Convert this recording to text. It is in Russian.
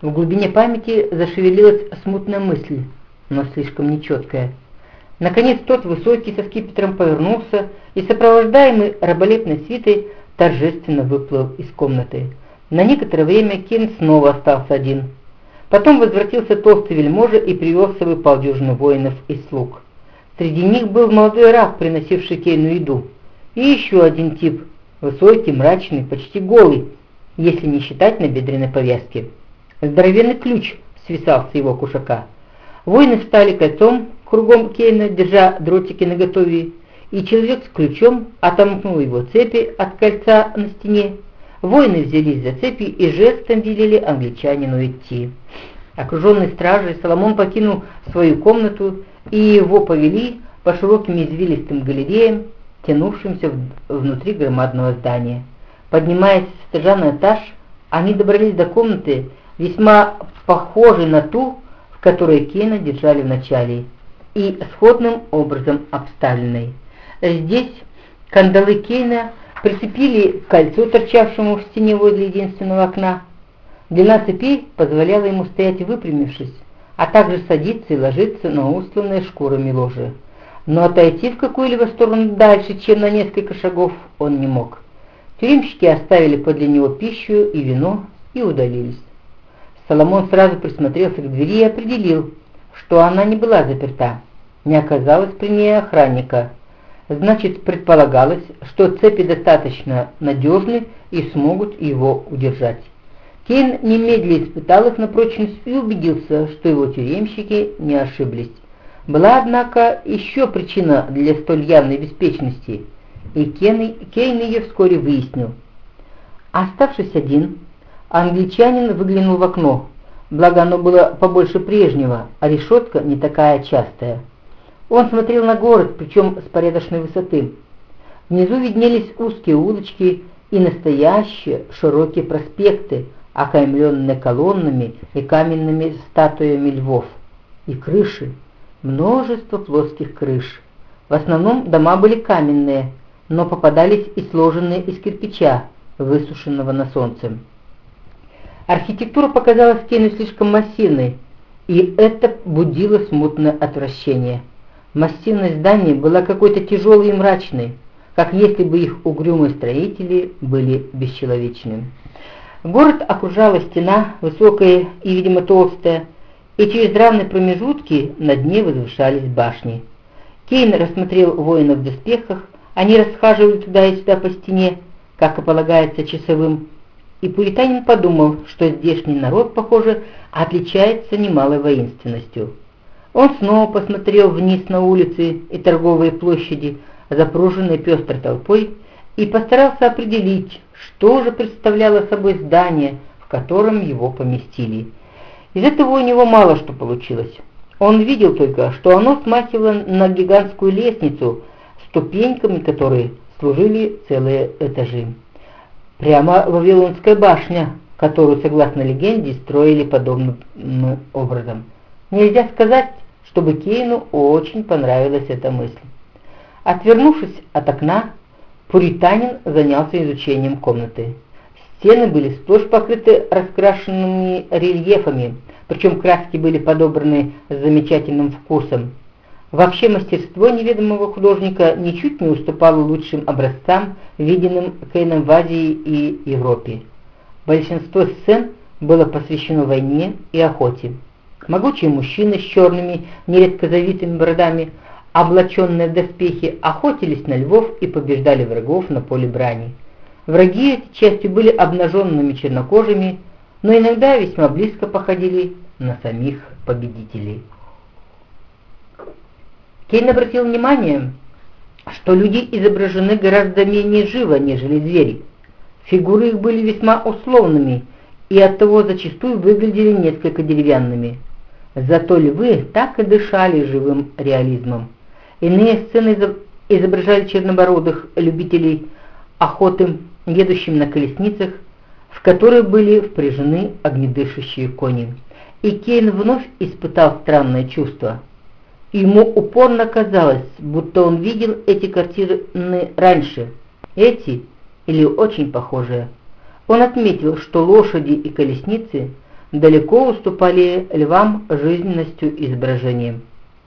В глубине памяти зашевелилась смутная мысль, но слишком нечеткая. Наконец тот высокий со скипетром повернулся и, сопровождаемый раболепной свитой, торжественно выплыл из комнаты. На некоторое время Кен снова остался один. Потом возвратился толстый вельможа и привел с собой полдюжины воинов и слуг. Среди них был молодой раб, приносивший Кейну еду, и еще один тип, высокий, мрачный, почти голый, если не считать набедренной повязки. Здоровенный ключ свисал с его кушака. Воины встали кольцом кругом Кейна, держа дротики наготове, и человек с ключом отомкнул его цепи от кольца на стене. Воины взялись за цепи и жестом велели англичанину идти. Окруженный стражей, Соломон покинул свою комнату, и его повели по широким извилистым галереям, тянувшимся внутри громадного здания. Поднимаясь с этажа на этаж, они добрались до комнаты, весьма похожей на ту, в которой Кейна держали вначале, и сходным образом обставленной. Здесь кандалы Кейна прицепили к кольцу, торчавшему в стене возле единственного окна. Длина цепей позволяла ему стоять выпрямившись, а также садиться и ложиться на устланные шкурами ложе. Но отойти в какую-либо сторону дальше, чем на несколько шагов, он не мог. Тюремщики оставили подле него пищу и вино и удалились. Соломон сразу присмотрелся к двери и определил, что она не была заперта. Не оказалось при ней охранника. Значит, предполагалось, что цепи достаточно надежны и смогут его удержать. Кейн немедленно испытал их на прочность и убедился, что его тюремщики не ошиблись. Была, однако, еще причина для столь явной беспечности, и Кейн ее вскоре выяснил. Оставшись один, англичанин выглянул в окно, благо оно было побольше прежнего, а решетка не такая частая. Он смотрел на город, причем с порядочной высоты. Внизу виднелись узкие улочки и настоящие широкие проспекты, окаймленные колоннами и каменными статуями львов, и крыши, множество плоских крыш. В основном дома были каменные, но попадались и сложенные из кирпича, высушенного на солнце. Архитектура показалась Кейну слишком массивной, и это будило смутное отвращение. Массивность здания была какой-то тяжелой и мрачной, как если бы их угрюмые строители были бесчеловечны. Город окружала стена, высокая и, видимо, толстая, и через равные промежутки над ней возвышались башни. Кейн рассмотрел воинов в доспехах, они расхаживали туда и сюда по стене, как и полагается часовым, и пуританин подумал, что здешний народ, похоже, отличается немалой воинственностью. Он снова посмотрел вниз на улицы и торговые площади, запруженные пестрой толпой, и постарался определить, что же представляло собой здание, в котором его поместили. Из этого у него мало что получилось. Он видел только, что оно смахивало на гигантскую лестницу, ступеньками которой служили целые этажи. Прямо Вавилонская башня, которую, согласно легенде, строили подобным образом. Нельзя сказать, чтобы Кейну очень понравилась эта мысль. Отвернувшись от окна, пуританин занялся изучением комнаты. Стены были сплошь покрыты раскрашенными рельефами, причем краски были подобраны с замечательным вкусом. Вообще мастерство неведомого художника ничуть не уступало лучшим образцам, виденным Кейном в Азии и Европе. Большинство сцен было посвящено войне и охоте. Могучие мужчины с черными, нередко завитыми бородами, облаченные в доспехи, охотились на львов и побеждали врагов на поле брани. Враги эти частью были обнаженными чернокожими, но иногда весьма близко походили на самих победителей. Кейн обратил внимание, что люди изображены гораздо менее живо, нежели звери. Фигуры их были весьма условными и оттого зачастую выглядели несколько деревянными. Зато львы так и дышали живым реализмом. Иные сцены изображали чернобородых любителей охоты, едущим на колесницах, в которые были впряжены огнедышащие кони. И Кейн вновь испытал странное чувство. Ему упорно казалось, будто он видел эти картины раньше, эти или очень похожие. Он отметил, что лошади и колесницы далеко уступали львам жизненностью и изображением.